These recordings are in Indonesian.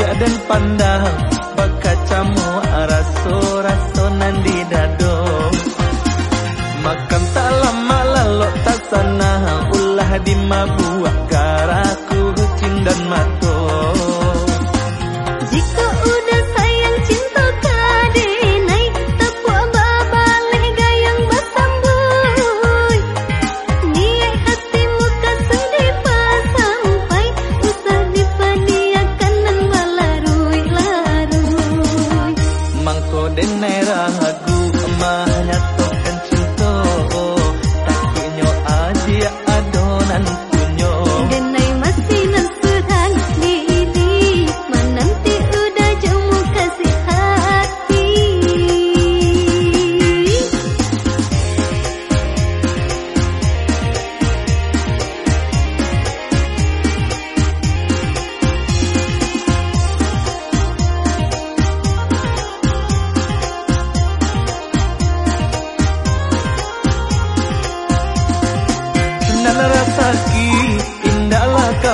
dan pandang. Bakacamu raso-raso nandi dado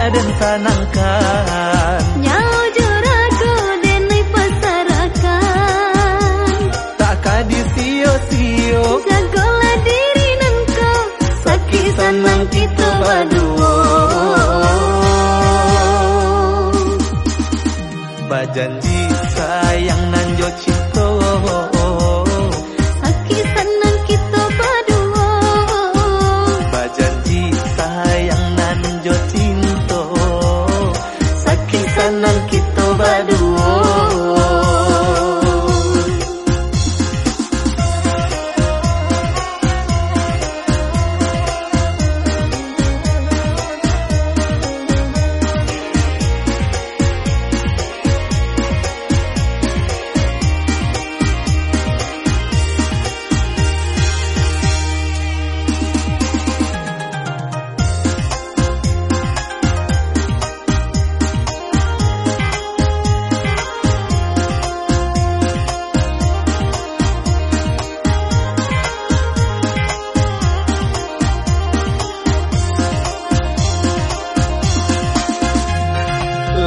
adia dan sanangkan Nyau jurago denai pasarakan Tak kadi sio-sio Jagolah diri nan kau Sakit senang kita berdua. Bajanji sayang nanjo cinta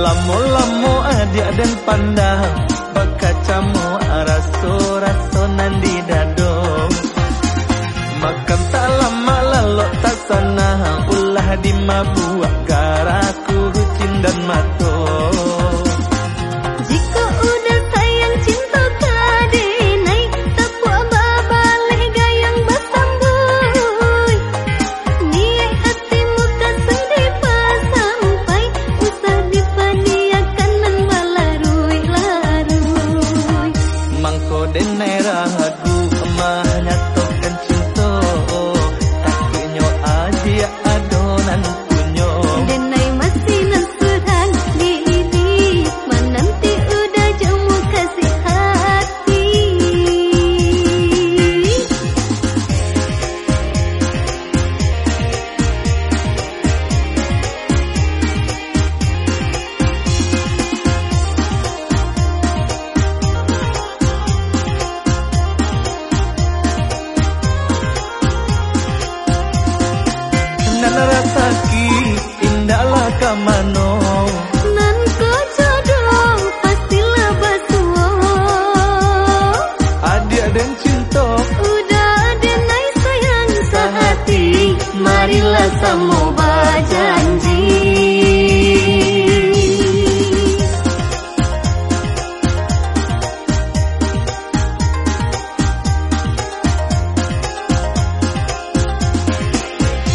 Lamo-lamo adia dan pandang Bakacamu raso-raso nandi dado Makan tak lama lalu tak sana. Ulah di mabuak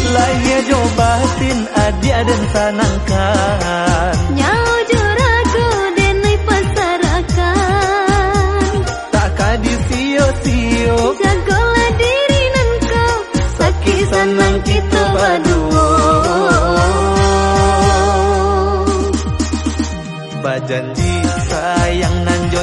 Laia ya batin adia dan sanangkan Nyau jo ragu denai pasarakan. Takadi sio-sio jagola diri nan kau Saki sanang kita baduo Bajanji sayang nan jo